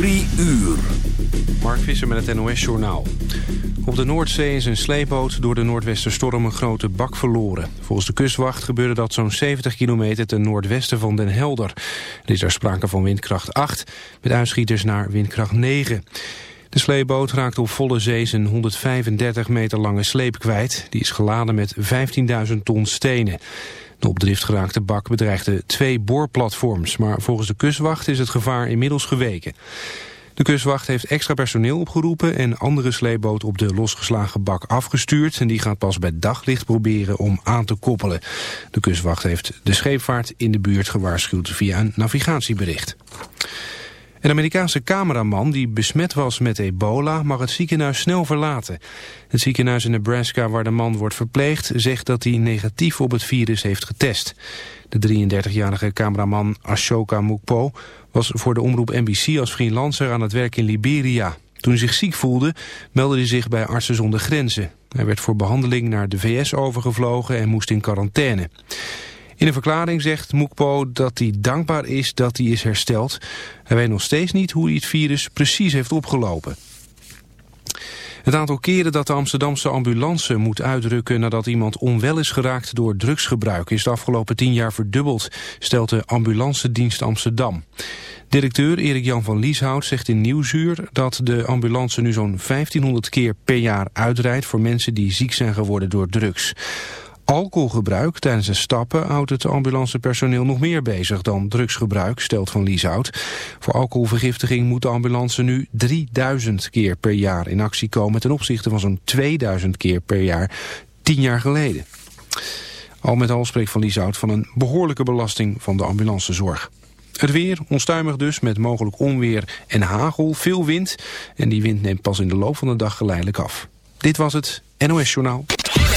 Drie uur. Mark Visser met het NOS-journaal. Op de Noordzee is een sleepboot door de noordwesterstorm een grote bak verloren. Volgens de kustwacht gebeurde dat zo'n 70 kilometer ten noordwesten van Den Helder. Er is daar sprake van windkracht 8, met uitschieters naar windkracht 9. De sleepboot raakte op volle zee zijn 135 meter lange sleep kwijt. Die is geladen met 15.000 ton stenen. De op drift geraakte bak bedreigde twee boorplatforms, maar volgens de kustwacht is het gevaar inmiddels geweken. De kustwacht heeft extra personeel opgeroepen en andere sleepboot op de losgeslagen bak afgestuurd. En die gaat pas bij daglicht proberen om aan te koppelen. De kustwacht heeft de scheepvaart in de buurt gewaarschuwd via een navigatiebericht. Een Amerikaanse cameraman die besmet was met ebola mag het ziekenhuis snel verlaten. Het ziekenhuis in Nebraska waar de man wordt verpleegd zegt dat hij negatief op het virus heeft getest. De 33-jarige cameraman Ashoka Mukpo was voor de omroep NBC als freelancer aan het werk in Liberia. Toen hij zich ziek voelde meldde hij zich bij Artsen zonder Grenzen. Hij werd voor behandeling naar de VS overgevlogen en moest in quarantaine. In een verklaring zegt Moekpo dat hij dankbaar is dat hij is hersteld. Hij weet nog steeds niet hoe hij het virus precies heeft opgelopen. Het aantal keren dat de Amsterdamse ambulance moet uitrukken nadat iemand onwel is geraakt door drugsgebruik is de afgelopen tien jaar verdubbeld, stelt de Ambulance Dienst Amsterdam. Directeur Erik-Jan van Lieshout zegt in Nieuwsuur dat de ambulance nu zo'n 1500 keer per jaar uitrijdt voor mensen die ziek zijn geworden door drugs. Alcoholgebruik tijdens het stappen houdt het ambulancepersoneel nog meer bezig dan drugsgebruik, stelt Van Lieshout. Voor alcoholvergiftiging moet de ambulance nu 3000 keer per jaar in actie komen ten opzichte van zo'n 2000 keer per jaar tien jaar geleden. Al met al spreekt Van Lieshout van een behoorlijke belasting van de ambulancezorg. Het weer, onstuimig dus, met mogelijk onweer en hagel, veel wind. En die wind neemt pas in de loop van de dag geleidelijk af. Dit was het NOS Journaal.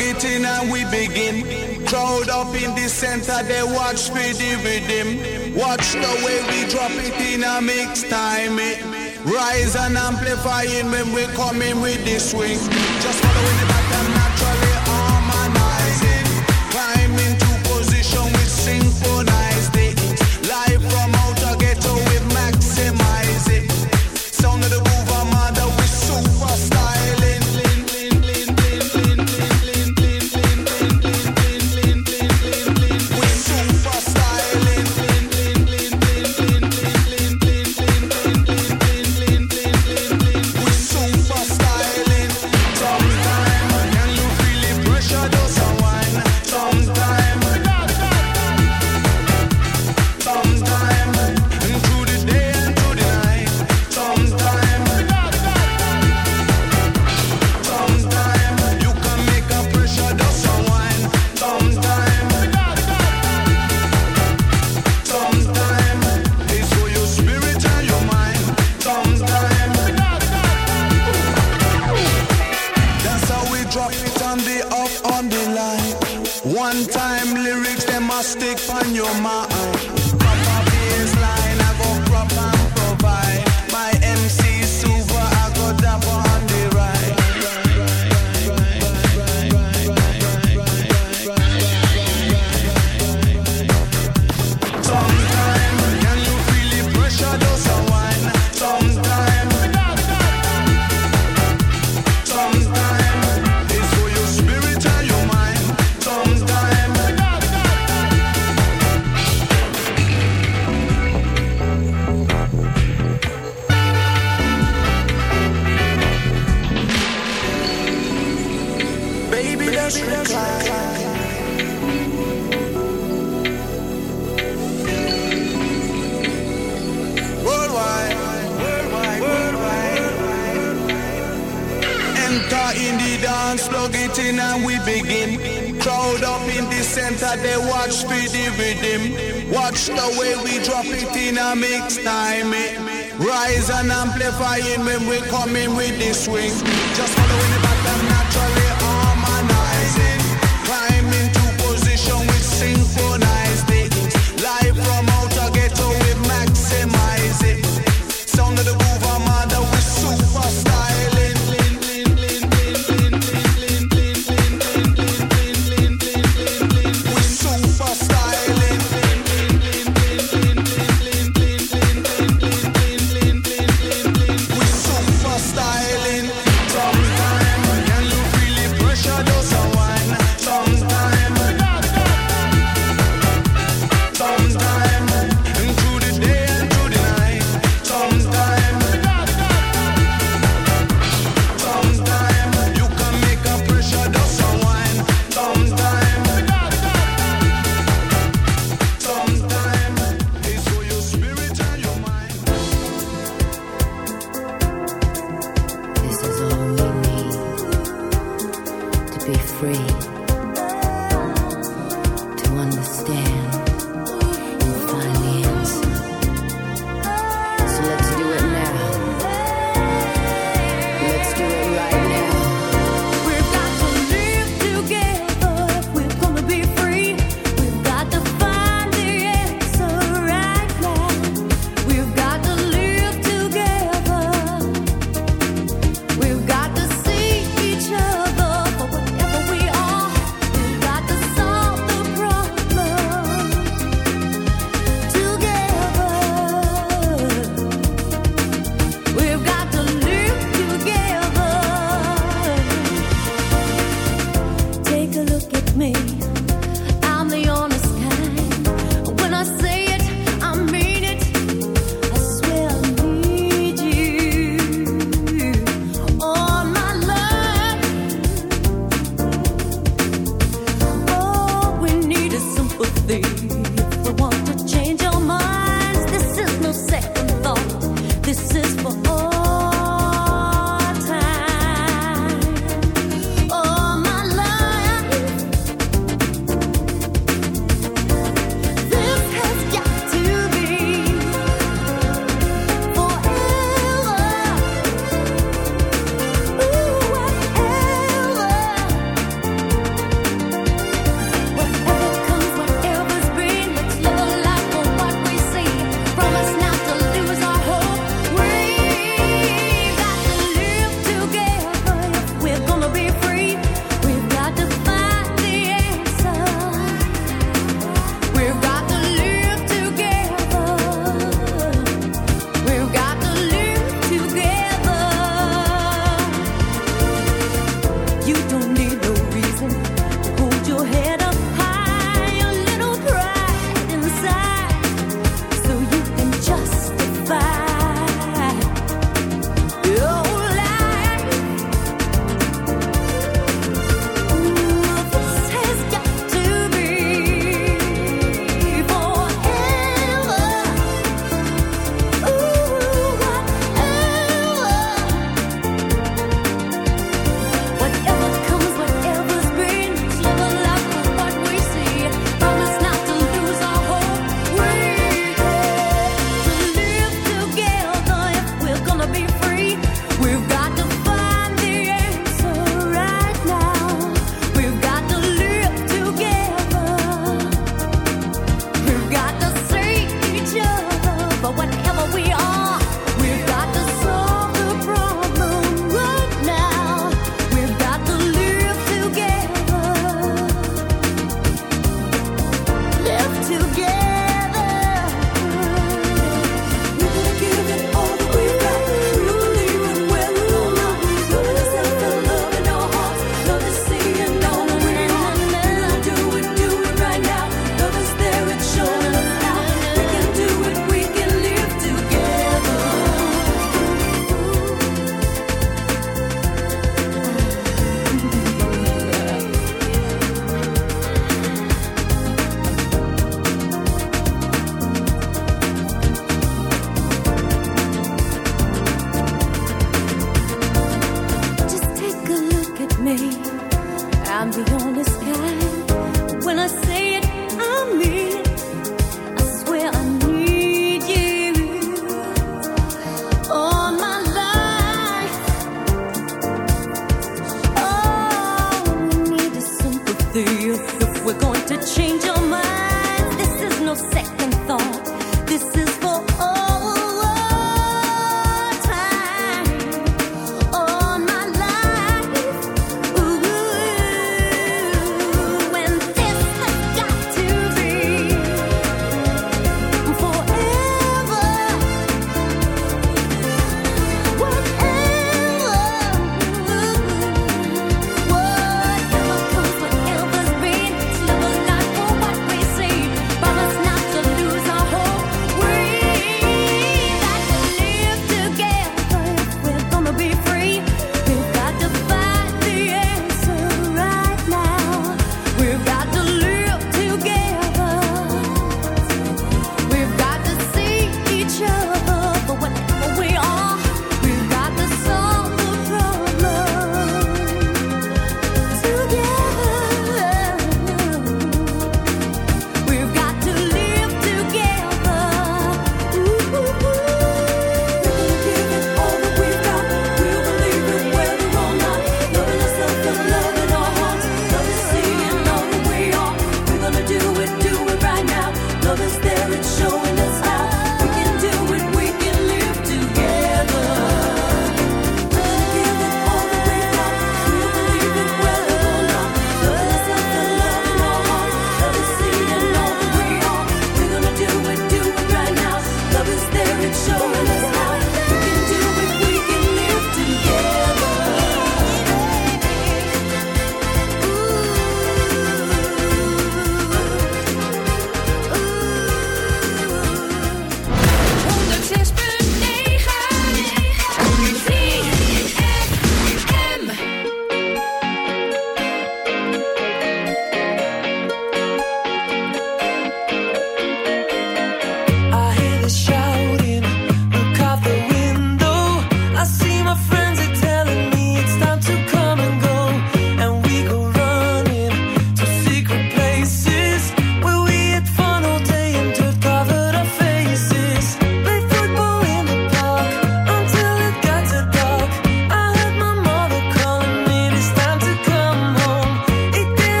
it in and we begin. Crowd up in the center, they watch me dividend. Watch the way we drop it in a mix time. It rise and amplifying when we come in with the swing. Just following the back. I stick on your mind. meeting and we begin. Crowd up in the center, they watch for the rhythm. Watch the way we drop it in a mix time. Rise and amplify it when we come in with the swing. Just follow in the pattern naturally harmonizing. Climb into position We synchronize things. Live from outer ghetto with maximum.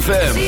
ZFM.